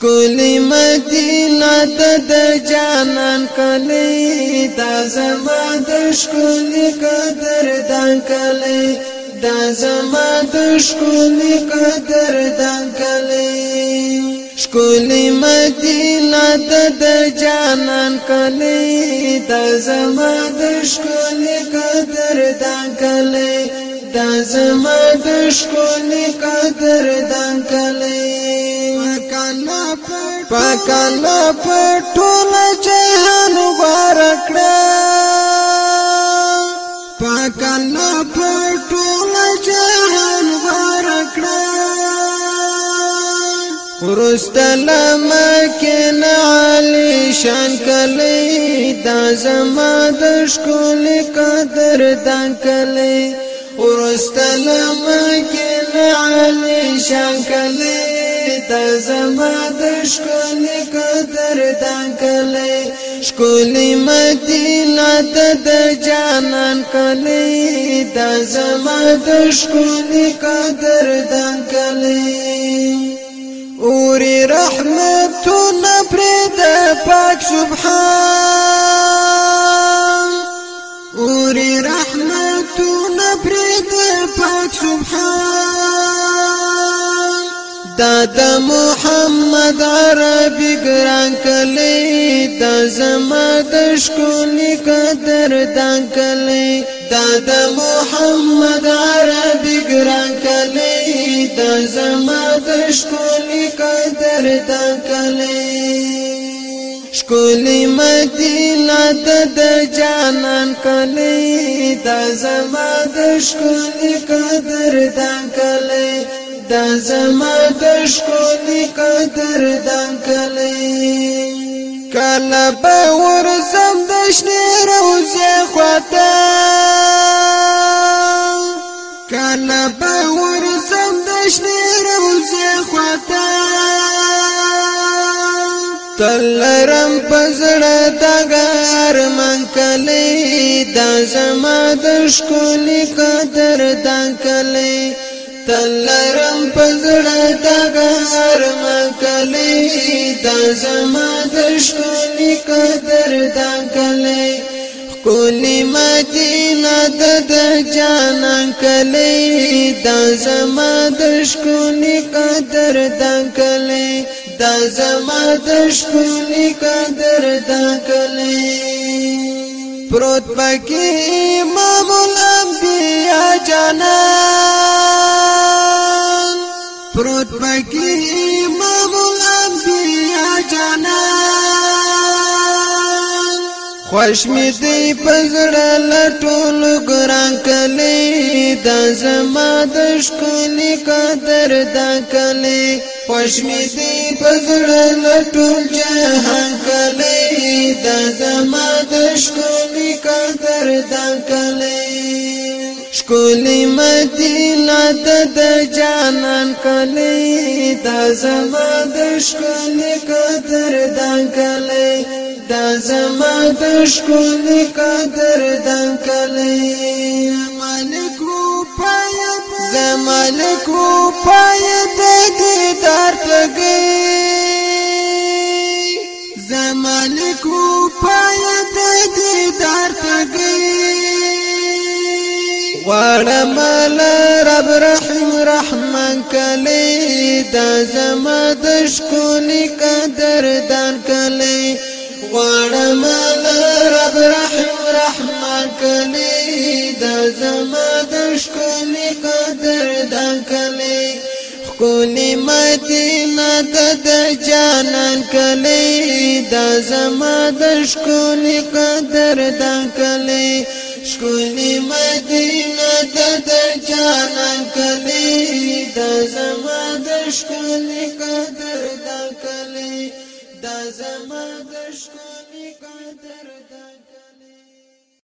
ښکلی مدینه د جانان کلی دا زما د ښکلی قدردان کلی دا زما د ښکلی قدردان کلی ښکلی مدینه د جانان کلی دا زما د ښکلی قدردان کلی دا زما د ښکلی قدردان کلی پاکان په ټول جهان ورکړه پاکان په ټول جهان ورکړه ورستل مکن علی شان کلی دا زما د شکول قدر دان کلی ورستل مکن علی شان کلی د زما د شکل قدر دان کله شکل مدینه ته د جانان کله د زما د شکل قدر دان کله اور رحمت نبر د پاک سبحان اور رحمت نبر د پاک سبحان تا د محمد عربي ګران کلی تا زما د شکونی قدر دان کلی تا د محمد عربي ګران کلی تا زما د شکونی قدر دان کلی شکولی مدینه د جانان کلی تا زما د شکونی قدر دان کلی دا زما د شکونی قدر دان کلی کله به ورسم د شنه روزه خواته کله به ورسم د شنه روزه خواته تلرم پزړه دګار من کلی دا زما د شکونی قدر دان کلی تلرم پزړه تګار مکلې د زما د شونې قدر دا کلې کولی مدینه د جانان کلې د زما د شونې قدر دا کلې د زما د شونې قدر دا کلې پروت پکې مامول انبیا جانان خوش می دی پزړه لټول ګران کلی د زما د ښکلی قدر د کلی خوش می دی پزړه لټول جهان کلی د زما د ښکلی قدر د کلی کلی مدینه د جانان کلی دا زما د شکل قدر دان کلی دا زما د شکل قدر دان کلی مالک رو پای زما مالک رو پای د دې دار تګي غواړم رب رحیم رحمان کلی دا زما د شکونی قدر دان کلی غواړم رب رحیم رحمان کلی دا زما د شکونی قدر دان کلی کولی مدینه د جانان کلی دا زما د شکونی قدر دان کلی ښکلی مدینه د د جانان کلی د زما د ښکلی قدر د کلی د زما د ښکلی قدر د